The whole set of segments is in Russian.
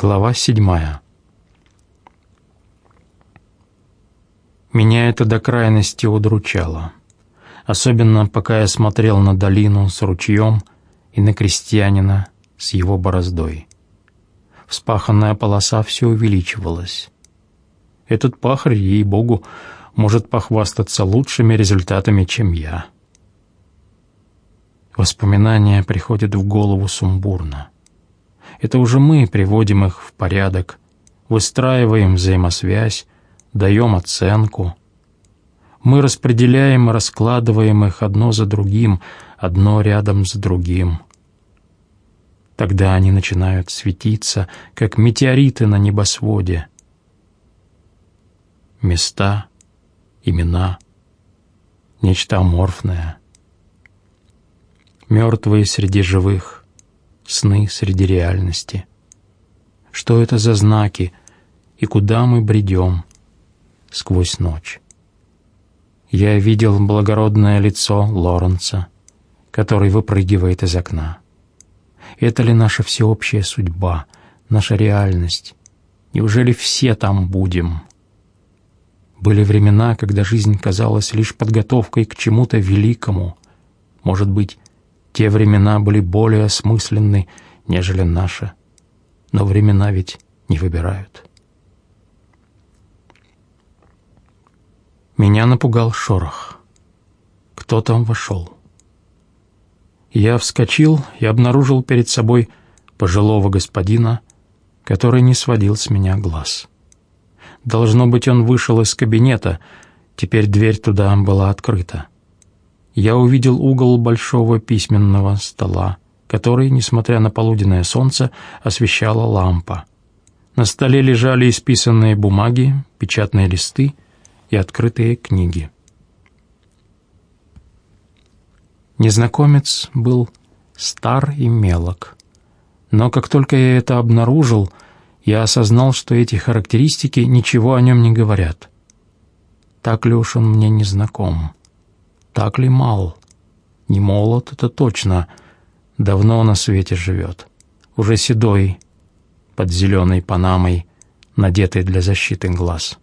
Глава седьмая. Меня это до крайности удручало, особенно пока я смотрел на долину с ручьем и на крестьянина с его бороздой. Вспаханная полоса все увеличивалась. Этот пахарь, ей-богу, может похвастаться лучшими результатами, чем я. Воспоминания приходят в голову сумбурно. Это уже мы приводим их в порядок, выстраиваем взаимосвязь, даем оценку. Мы распределяем и раскладываем их одно за другим, одно рядом с другим. Тогда они начинают светиться, как метеориты на небосводе. Места, имена, нечто аморфное. Мертвые среди живых, сны среди реальности. Что это за знаки и куда мы бредем сквозь ночь? Я видел благородное лицо Лоренца, который выпрыгивает из окна. Это ли наша всеобщая судьба, наша реальность? Неужели все там будем? Были времена, когда жизнь казалась лишь подготовкой к чему-то великому, может быть, те времена были более осмысленны, нежели наши. Но времена ведь не выбирают. Меня напугал шорох. Кто там вошел? Я вскочил и обнаружил перед собой пожилого господина, который не сводил с меня глаз. Должно быть, он вышел из кабинета, теперь дверь туда была открыта я увидел угол большого письменного стола, который, несмотря на полуденное солнце, освещала лампа. На столе лежали исписанные бумаги, печатные листы и открытые книги. Незнакомец был стар и мелок. Но как только я это обнаружил, я осознал, что эти характеристики ничего о нем не говорят. Так ли уж он мне не знаком? Так ли мал? Не молод, это точно. Давно на свете живет. Уже седой, под зеленой панамой, надетой для защиты глаз.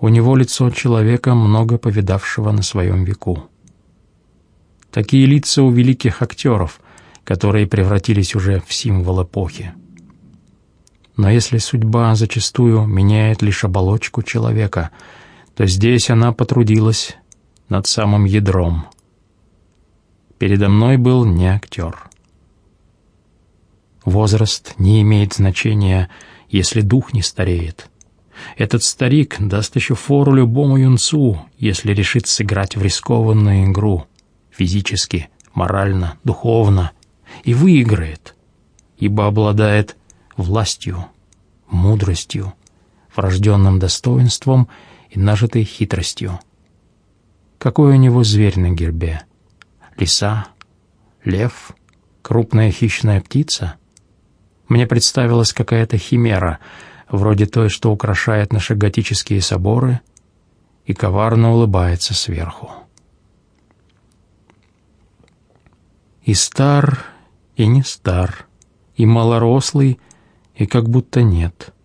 У него лицо человека, много повидавшего на своем веку. Такие лица у великих актеров, которые превратились уже в символ эпохи. Но если судьба зачастую меняет лишь оболочку человека — то здесь она потрудилась над самым ядром. Передо мной был не актер. Возраст не имеет значения, если дух не стареет. Этот старик даст еще фору любому юнцу, если решит сыграть в рискованную игру, физически, морально, духовно, и выиграет, ибо обладает властью, мудростью, врожденным достоинством и нажитой хитростью. Какой у него зверь на гербе? Лиса? Лев? Крупная хищная птица? Мне представилась какая-то химера, вроде той, что украшает наши готические соборы, и коварно улыбается сверху. И стар, и не стар, и малорослый, и как будто нет —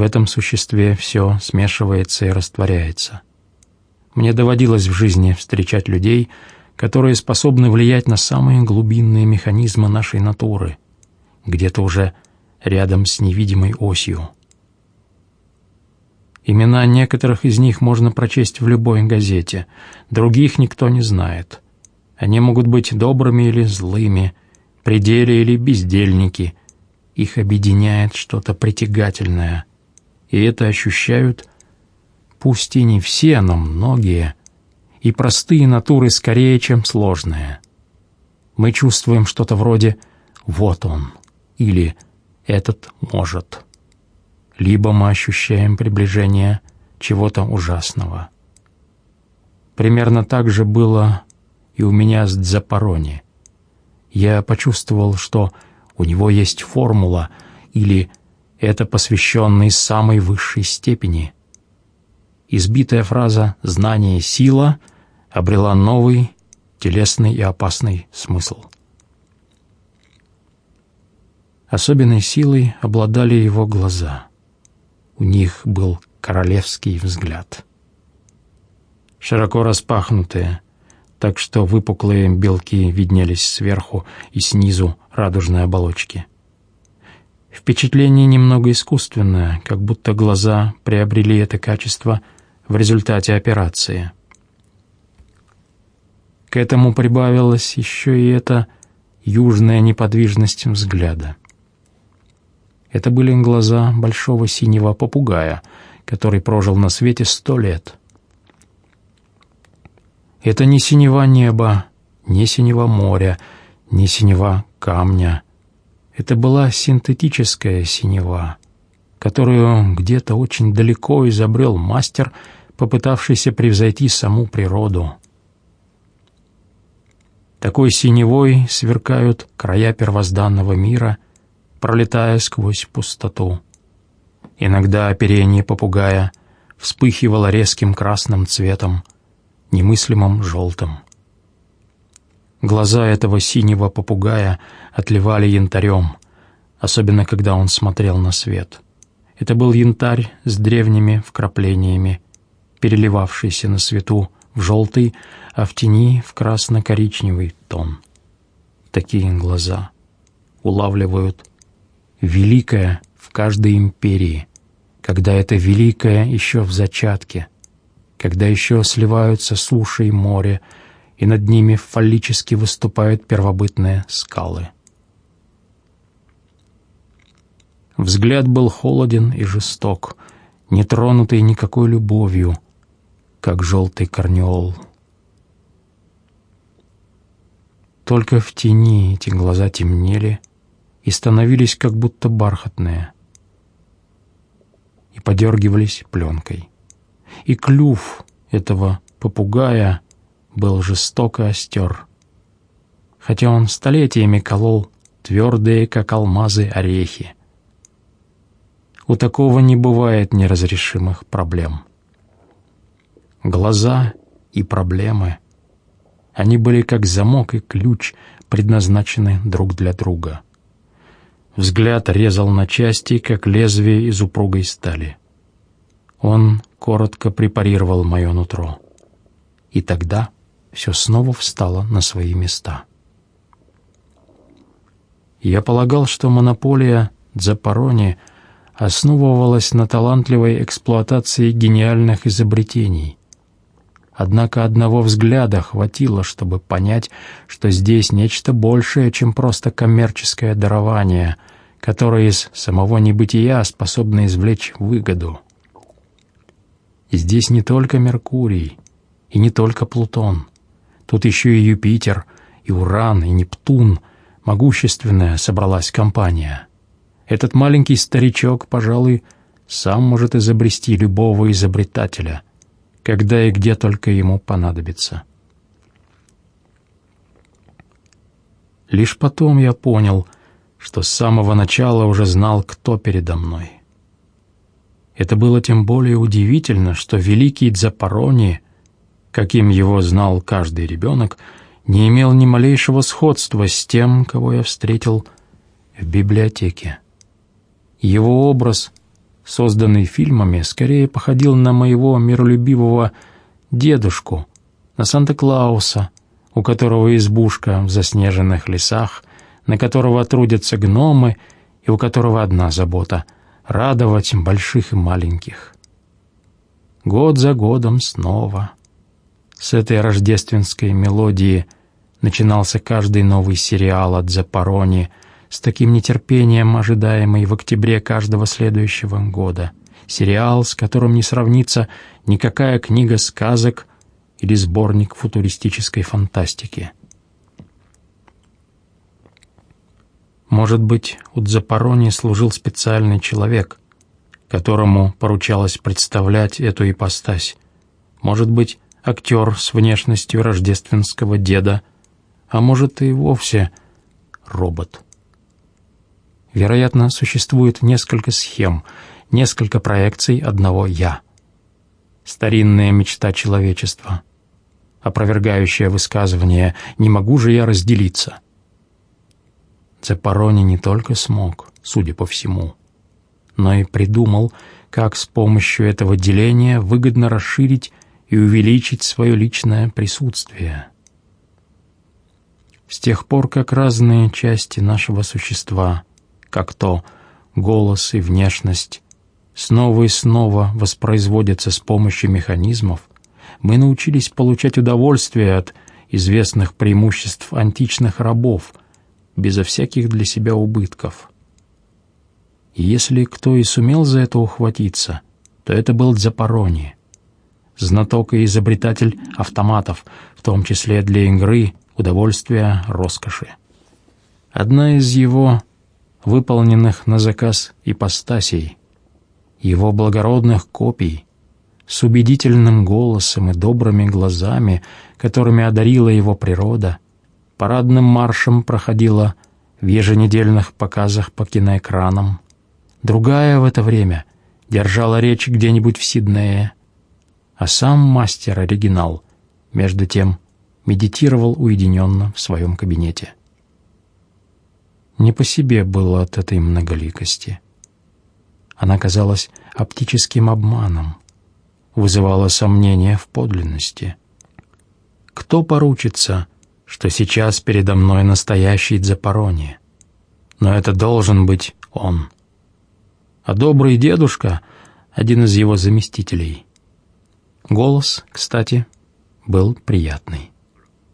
в этом существе все смешивается и растворяется. Мне доводилось в жизни встречать людей, которые способны влиять на самые глубинные механизмы нашей натуры, где-то уже рядом с невидимой осью. Имена некоторых из них можно прочесть в любой газете, других никто не знает. Они могут быть добрыми или злыми, пределе или бездельники. Их объединяет что-то притягательное — и это ощущают пусть и не все, но многие, и простые натуры скорее, чем сложные. Мы чувствуем что-то вроде «вот он» или «этот может». Либо мы ощущаем приближение чего-то ужасного. Примерно так же было и у меня с Дзапарони. Я почувствовал, что у него есть формула или это посвященный самой высшей степени. Избитая фраза «знание – сила» обрела новый, телесный и опасный смысл. Особенной силой обладали его глаза. У них был королевский взгляд. Широко распахнутые, так что выпуклые белки виднелись сверху и снизу радужной оболочки. Впечатление немного искусственное, как будто глаза приобрели это качество в результате операции. К этому прибавилась еще и эта южная неподвижность взгляда. Это были глаза большого синего попугая, который прожил на свете сто лет. Это не синева неба, не синева моря, не синева камня. Это была синтетическая синева, которую где-то очень далеко изобрел мастер, попытавшийся превзойти саму природу. Такой синевой сверкают края первозданного мира, пролетая сквозь пустоту. Иногда оперение попугая вспыхивало резким красным цветом, немыслимым желтым. Глаза этого синего попугая отливали янтарем, особенно когда он смотрел на свет. Это был янтарь с древними вкраплениями, переливавшийся на свету в желтый, а в тени в красно-коричневый тон. Такие глаза улавливают великое в каждой империи, когда это великое еще в зачатке, когда еще сливаются суши и море, и над ними фаллически выступают первобытные скалы. Взгляд был холоден и жесток, не тронутый никакой любовью — как желтый корнеол. Только в тени эти глаза темнели и становились как будто бархатные, и подергивались пленкой. И клюв этого попугая был жестоко остер, хотя он столетиями колол твердые, как алмазы, орехи. У такого не бывает неразрешимых проблем. Глаза и проблемы. Они были как замок и ключ, предназначены друг для друга. Взгляд резал на части, как лезвие из упругой стали. Он коротко препарировал мое нутро. И тогда все снова встало на свои места. Я полагал, что монополия Дзапарони основывалась на талантливой эксплуатации гениальных изобретений, Однако одного взгляда хватило, чтобы понять, что здесь нечто большее, чем просто коммерческое дарование, которое из самого небытия способно извлечь выгоду. здесь не только Меркурий и не только Плутон. Тут еще и Юпитер, и Уран, и Нептун. Могущественная собралась компания. Этот маленький старичок, пожалуй, сам может изобрести любого изобретателя — когда и где только ему понадобится. Лишь потом я понял, что с самого начала уже знал, кто передо мной. Это было тем более удивительно, что великий Дзапарони, каким его знал каждый ребенок, не имел ни малейшего сходства с тем, кого я встретил в библиотеке. Его образ созданный фильмами, скорее походил на моего миролюбивого дедушку, на Санта-Клауса, у которого избушка в заснеженных лесах, на которого трудятся гномы и у которого одна забота — радовать больших и маленьких. Год за годом снова. С этой рождественской мелодии начинался каждый новый сериал от Запорони — с таким нетерпением ожидаемый в октябре каждого следующего года. Сериал, с которым не сравнится никакая книга сказок или сборник футуристической фантастики. Может быть, у Дзапарони служил специальный человек, которому поручалось представлять эту ипостась. Может быть, актер с внешностью рождественского деда, а может и вовсе робот. Вероятно, существует несколько схем, несколько проекций одного «я». Старинная мечта человечества, опровергающее высказывание «не могу же я разделиться». Цепарони не только смог, судя по всему, но и придумал, как с помощью этого деления выгодно расширить и увеличить свое личное присутствие. С тех пор, как разные части нашего существа, как то голос и внешность, снова и снова воспроизводятся с помощью механизмов, мы научились получать удовольствие от известных преимуществ античных рабов, безо всяких для себя убытков. И если кто и сумел за это ухватиться, то это был Дзапарони, знаток и изобретатель автоматов, в том числе для игры, удовольствия, роскоши. Одна из его выполненных на заказ ипостасей, его благородных копий, с убедительным голосом и добрыми глазами, которыми одарила его природа, парадным маршем проходила в еженедельных показах по киноэкранам. Другая в это время держала речь где-нибудь в Сиднее, а сам мастер-оригинал, между тем, медитировал уединенно в своем кабинете. Не по себе было от этой многоликости. Она казалась оптическим обманом, вызывала сомнения в подлинности. Кто поручится, что сейчас передо мной настоящий Дзапарони? Но это должен быть он. А добрый дедушка — один из его заместителей. Голос, кстати, был приятный.